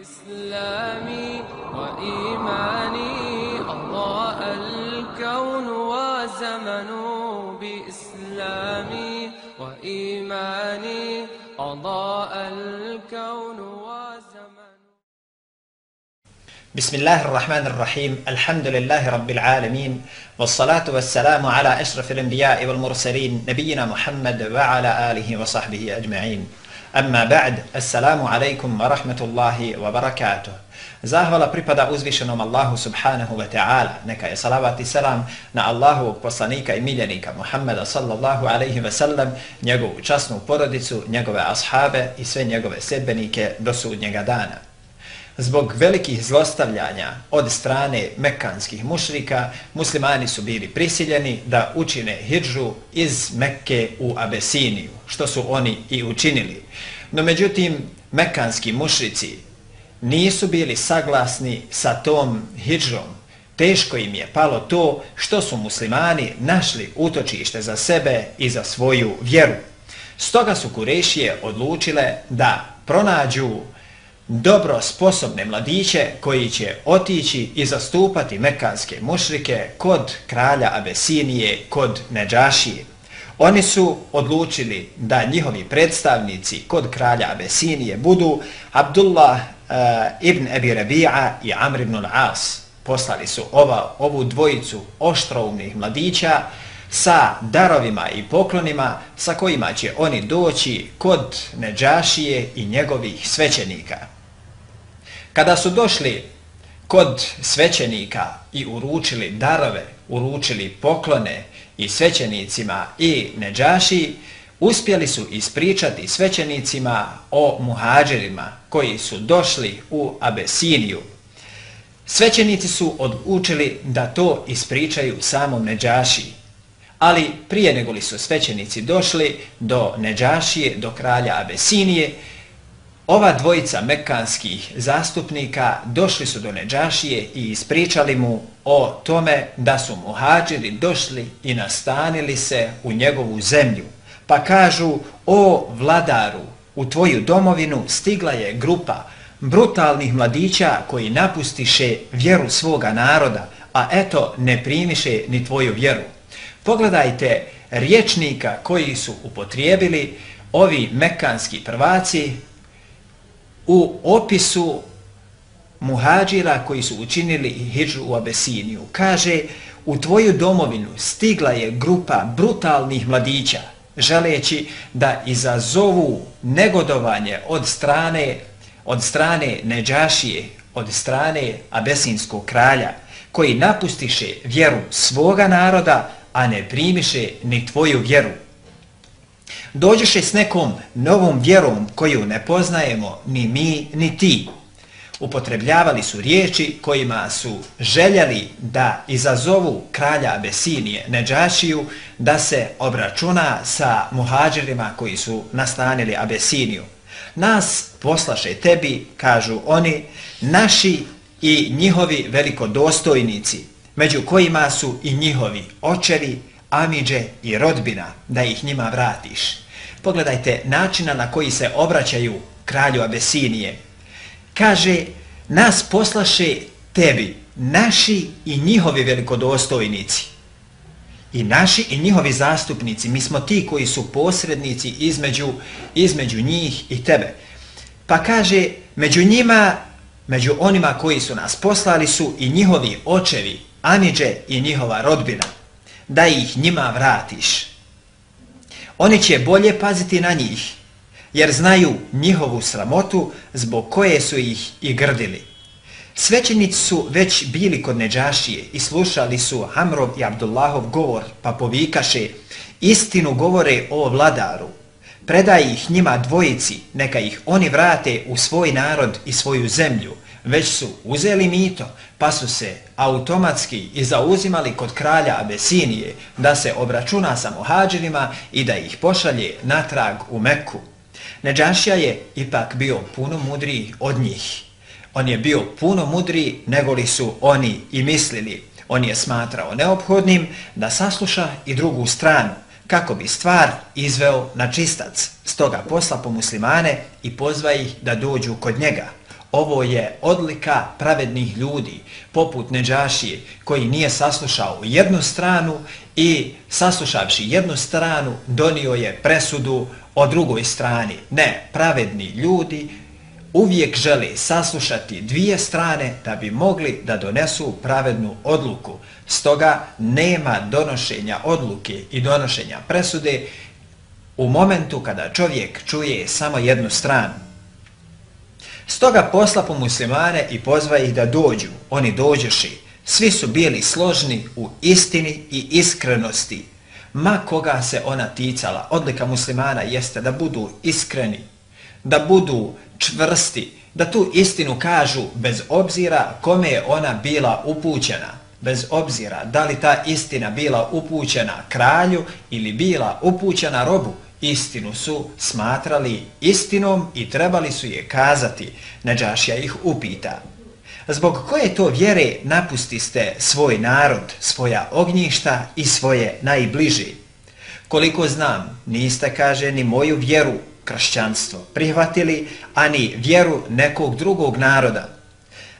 إسلامي وإيماني أضاء الكون وزمن بإسلامي وإيماني أضاء الكون وزمن بسم الله الرحمن الرحيم الحمد لله رب العالمين والصلاة والسلام على أشرف الأنبياء والمرسلين نبينا محمد وعلى آله وصحبه أجمعين. Amma ba'd, assalamu alaikum wa rahmatullahi wa barakatuh. Zahvala pripada uzvišenom Allahu subhanahu wa ta'ala. Neka je salavat i salam na Allahu poslanika i miljenika Muhammeda sallallahu alaihi wa sallam, njegovu časnu porodicu, njegove ashabe i sve njegove sedbenike do sudnjega dana. Zbog velikih zlostavljanja od strane mekanskih mušrika, muslimani su bili prisiljeni da učine hijđu iz Mekke u Abesiniju, što su oni i učinili. No međutim, mekanski mušrici nisu bili saglasni sa tom hijđom. Teško im je palo to što su muslimani našli utočište za sebe i za svoju vjeru. Stoga su Kurešije odlučile da pronađu dobro sposobne mladiće koji će otići i zastupati mekanske mušrike kod kralja Abesinije, kod Neđašije. Oni su odlučili da njihovi predstavnici kod kralja Abesinije budu Abdullah uh, ibn Abi Rabi'a i Amr ibn al-As. Poslali su ova, ovu dvojicu oštroumnih mladića sa darovima i poklonima sa kojima će oni doći kod Neđašije i njegovih svećenika. Kada su došli kod svećenika i uručili darove, uručili poklone i svećenicima i neđaši, uspjeli su ispričati svećenicima o muhađerima koji su došli u Abesiniju. Svećenici su odlučili da to ispričaju samom neđaši, ali prije nego li su svećenici došli do neđašije, do kralja Abesinije, Ova dvojica mekanskih zastupnika došli su do Neđašije i ispričali mu o tome da su muhađiri došli i nastanili se u njegovu zemlju. Pa kažu, o vladaru, u tvoju domovinu stigla je grupa brutalnih mladića koji napustiše vjeru svoga naroda, a eto ne primiše ni tvoju vjeru. Pogledajte riječnika koji su upotrijebili ovi mekanski prvaci u opisu muhađira koji su učinili hijđu u Abesiniju. Kaže, u tvoju domovinu stigla je grupa brutalnih mladića, želeći da izazovu negodovanje od strane, od strane Neđašije, od strane Abesinskog kralja, koji napustiše vjeru svoga naroda, a ne primiše ni tvoju vjeru dođeše s nekom novom vjerom koju ne poznajemo ni mi ni ti. Upotrebljavali su riječi kojima su željeli da izazovu kralja Abesinije, Neđašiju, da se obračuna sa muhađirima koji su nastanili Abesiniju. Nas poslaše tebi, kažu oni, naši i njihovi velikodostojnici, među kojima su i njihovi očevi, amiđe i rodbina, da ih njima vratiš pogledajte načina na koji se obraćaju kralju Abesinije. Kaže, nas poslaše tebi, naši i njihovi velikodostojnici. I naši i njihovi zastupnici, mi smo ti koji su posrednici između, između njih i tebe. Pa kaže, među njima, među onima koji su nas poslali su i njihovi očevi, Aniđe i njihova rodbina, da ih njima vratiš. Oni će bolje paziti na njih, jer znaju njihovu sramotu zbog koje su ih i grdili. Svećenici su već bili kod Neđašije i slušali su Hamrov i Abdullahov govor, pa povikaše, istinu govore o vladaru. Predaj ih njima dvojici, neka ih oni vrate u svoj narod i svoju zemlju, već su uzeli mito, pa su se automatski i zauzimali kod kralja Abesinije da se obračuna sa muhađirima i da ih pošalje natrag u Meku. Neđašija je ipak bio puno mudriji od njih. On je bio puno mudriji nego li su oni i mislili. On je smatrao neophodnim da sasluša i drugu stranu kako bi stvar izveo na čistac. Stoga posla po muslimane i pozva ih da dođu kod njega. Ovo je odlika pravednih ljudi, poput Neđašije, koji nije saslušao jednu stranu i saslušavši jednu stranu, donio je presudu o drugoj strani. Ne, pravedni ljudi uvijek žele saslušati dvije strane da bi mogli da donesu pravednu odluku. Stoga nema donošenja odluke i donošenja presude u momentu kada čovjek čuje samo jednu stranu. Stoga posla po muslimane i pozva ih da dođu. Oni dođeši. Svi su bili složni u istini i iskrenosti. Ma koga se ona ticala, odlika muslimana jeste da budu iskreni, da budu čvrsti, da tu istinu kažu bez obzira kome je ona bila upućena. Bez obzira da li ta istina bila upućena kralju ili bila upućena robu, istinu su smatrali istinom i trebali su je kazati. Neđašija ih upita. Zbog koje to vjere napustiste svoj narod, svoja ognjišta i svoje najbliži? Koliko znam, niste, kaže, ni moju vjeru, kršćanstvo, prihvatili, ani vjeru nekog drugog naroda.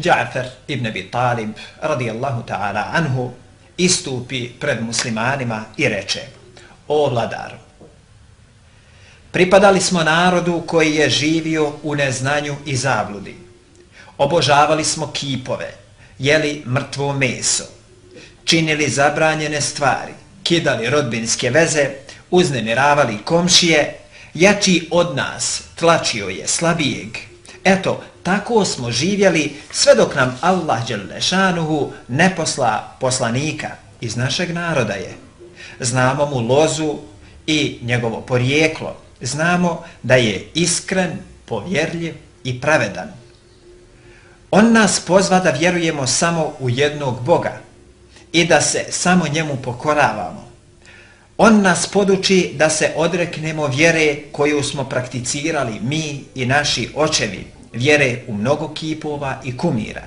Džafer ibn Abi Talib, radijallahu ta'ala anhu, istupi pred muslimanima i reče, o vladaru, pripadali smo narodu koji je živio u neznanju i zabludi. Obožavali smo kipove, jeli mrtvo meso, činili zabranjene stvari, kidali rodbinske veze, uznemiravali komšije, jači od nas tlačio je slabijeg. Eto, tako smo živjeli sve dok nam Allah Đelešanuhu ne posla poslanika iz našeg naroda je. Znamo mu lozu i njegovo porijeklo. Znamo da je iskren, povjerljiv i pravedan. On nas pozva da vjerujemo samo u jednog Boga i da se samo njemu pokoravamo. On nas poduči da se odreknemo vjere koju smo prakticirali mi i naši očevi, vjere u mnogo kipova i kumira.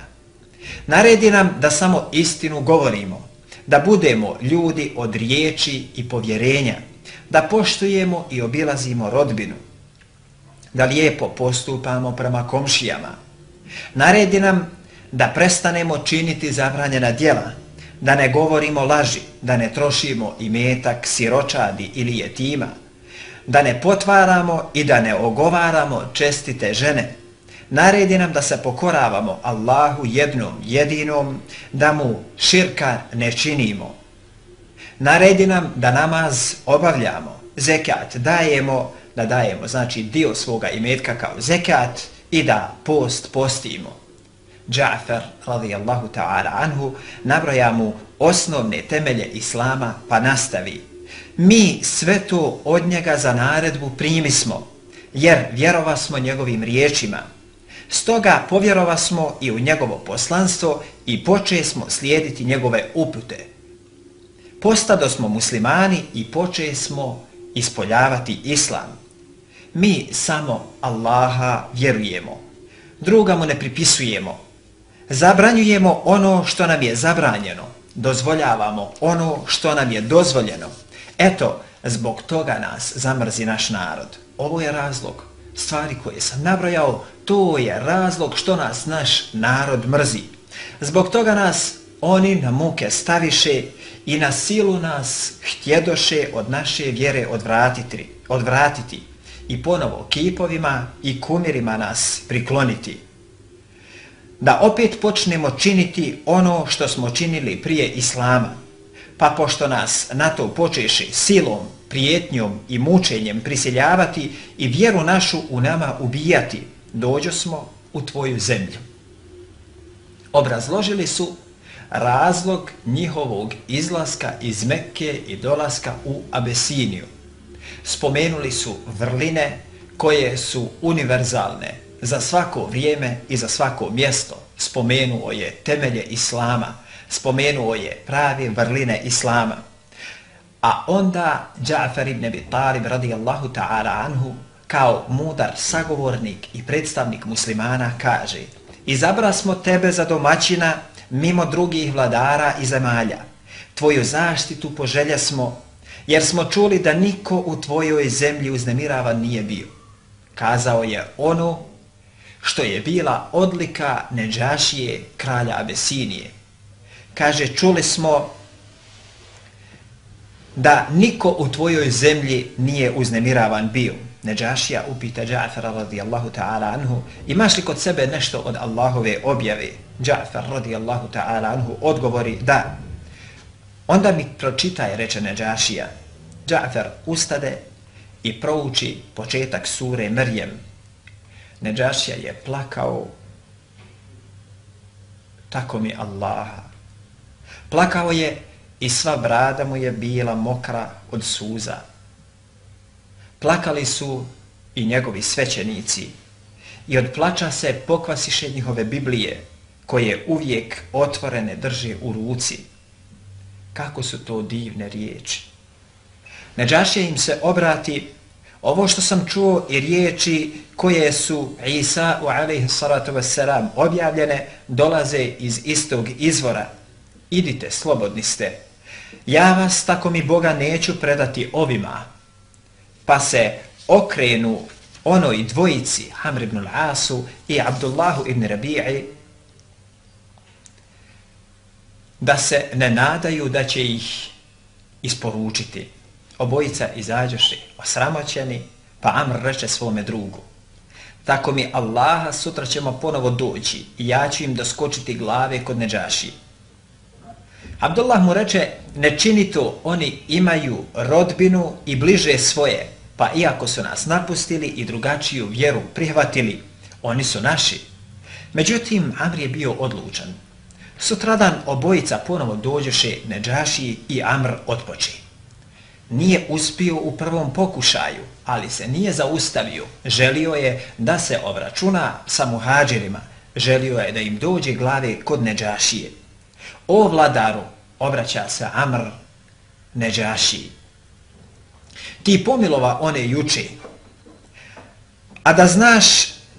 Naredi nam da samo istinu govorimo, da budemo ljudi od riječi i povjerenja, da poštujemo i obilazimo rodbinu, da lijepo postupamo prema komšijama, Naredi nam da prestanemo činiti zabranjena djela, da ne govorimo laži, da ne trošimo i metak, siročadi ili jetima, da ne potvaramo i da ne ogovaramo čestite žene. Naredi nam da se pokoravamo Allahu jednom, jedinom, da mu širka ne činimo. Naredi nam da namaz obavljamo, zekat dajemo, da dajemo znači dio svoga imetka kao zekat, i da post postimo. Džafer, radijallahu ta'ala anhu, nabroja mu osnovne temelje Islama, pa nastavi. Mi sve to od njega za naredbu primismo, jer vjerova smo njegovim riječima. Stoga povjerova smo i u njegovo poslanstvo i poče smo slijediti njegove upute. Postado smo muslimani i poče smo ispoljavati islam mi samo Allaha vjerujemo. Druga mu ne pripisujemo. Zabranjujemo ono što nam je zabranjeno. Dozvoljavamo ono što nam je dozvoljeno. Eto, zbog toga nas zamrzi naš narod. Ovo je razlog. Stvari koje sam nabrojao, to je razlog što nas naš narod mrzi. Zbog toga nas oni na muke staviše i na silu nas htjedoše od naše vjere odvratiti. odvratiti i ponovo kipovima i kumirima nas prikloniti. Da opet počnemo činiti ono što smo činili prije Islama, pa pošto nas na to počeše silom, prijetnjom i mučenjem prisiljavati i vjeru našu u nama ubijati, dođo smo u tvoju zemlju. Obrazložili su razlog njihovog izlaska iz Mekke i dolaska u Abesiniju spomenuli su vrline koje su univerzalne za svako vrijeme i za svako mjesto. Spomenuo je temelje Islama, spomenuo je pravi vrline Islama. A onda Džafer ibn Abi Talib radijallahu ta'ala anhu kao mudar sagovornik i predstavnik muslimana kaže Izabra smo tebe za domaćina mimo drugih vladara i zemalja. Tvoju zaštitu poželja smo jer smo čuli da niko u tvojoj zemlji uznemiravan nije bio. Kazao je ono što je bila odlika Neđašije kralja Abesinije. Kaže, čuli smo da niko u tvojoj zemlji nije uznemiravan bio. Neđašija upita Džafara radijallahu ta'ala anhu, imaš li kod sebe nešto od Allahove objave? Džafar radijallahu ta'ala anhu odgovori da. Onda mi pročitaj, reče Neđašija. Džafar ustade i prouči početak sure Mrjem. Neđašija je plakao tako mi Allaha. Plakao je i sva brada mu je bila mokra od suza. Plakali su i njegovi svećenici i od plača se pokvasiše njihove Biblije koje uvijek otvorene drže u ruci. Kako su to divne riječi. Neđašija im se obrati ovo što sam čuo i riječi koje su Isa u alaihi salatu wasalam objavljene dolaze iz istog izvora. Idite, slobodni ste. Ja vas tako mi Boga neću predati ovima. Pa se okrenu onoj dvojici Hamr ibn al-Asu i Abdullahu ibn Rabi'i da se ne nadaju da će ih isporučiti. Obojica izađoši osramoćeni, pa Amr reče svome drugu. Tako mi Allaha sutra ćemo ponovo doći i ja ću im doskočiti glave kod neđašije. Abdullah mu reče, ne čini to, oni imaju rodbinu i bliže svoje, pa iako su nas napustili i drugačiju vjeru prihvatili, oni su naši. Međutim, Amr je bio odlučan. Sutradan obojica ponovo dođeše Neđaši i Amr odpoči. Nije uspio u prvom pokušaju, ali se nije zaustavio. Želio je da se obračuna sa muhađirima. Želio je da im dođe glave kod Neđašije. O vladaru, obraća se Amr Neđaši. Ti pomilova one juče, a da znaš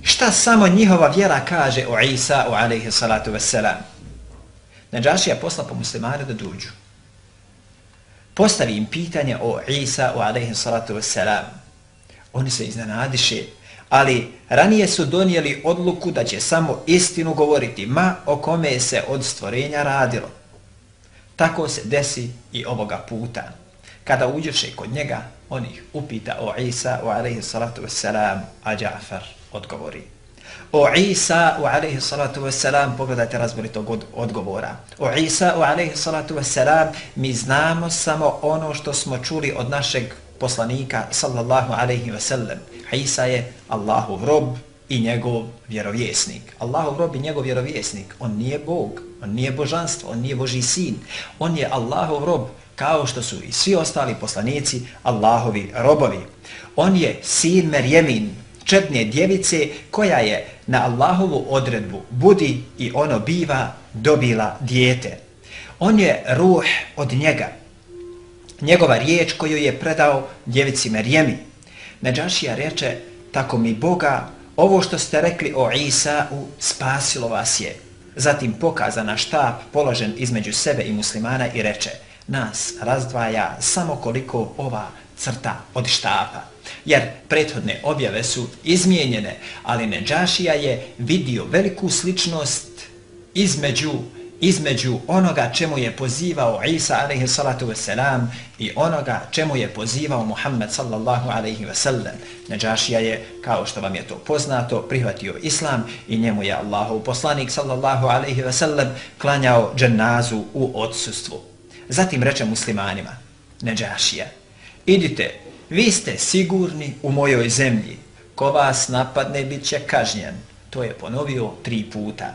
šta samo njihova vjera kaže o Isa, o alaihi salatu vesselam. Neđašija posla po muslimane da dođu. Postavi im pitanje o Isa, o alaihi salatu vesselam. Oni se iznenadiše, ali ranije su donijeli odluku da će samo istinu govoriti, ma o kome se od stvorenja radilo. Tako se desi i ovoga puta. Kada uđeše kod njega, on ih upita o Isa, o alaihi salatu wasalam, a Ja'far odgovori. O Isa, o alaihi salatu wasalam, pogledajte razborito od odgovora. O Isa, o alaihi salatu wasalam, mi znamo samo ono što smo čuli od našeg poslanika, sallallahu alaihi sellem Isa je Allahov rob i njegov vjerovjesnik. Allahov rob i njegov vjerovjesnik. On nije Bog, on nije božanstvo, on nije Boži sin. On je Allahov rob kao što su i svi ostali poslanici Allahovi robovi. On je sin Merjemin, četne djevice koja je na Allahovu odredbu budi i ono biva dobila dijete. On je ruh od njega. Njegova riječ koju je predao djevici Merjemi. Neđašija reče, tako mi Boga, ovo što ste rekli o Isa'u spasilo vas je. Zatim pokaza na štap položen između sebe i muslimana i reče, nas razdvaja samo koliko ova crta od štapa. Jer prethodne objave su izmijenjene, ali Neđašija je vidio veliku sličnost između između onoga čemu je pozivao Isa alaihi salatu wasalam i onoga čemu je pozivao Muhammed sallallahu alaihi wasallam. Neđašija je, kao što vam je to poznato, prihvatio Islam i njemu je Allahov poslanik sallallahu alaihi wasallam klanjao dženazu u odsustvu. Zatim reče muslimanima, Neđašija, idite, vi ste sigurni u mojoj zemlji, ko vas napadne bit će kažnjen. To je ponovio tri puta.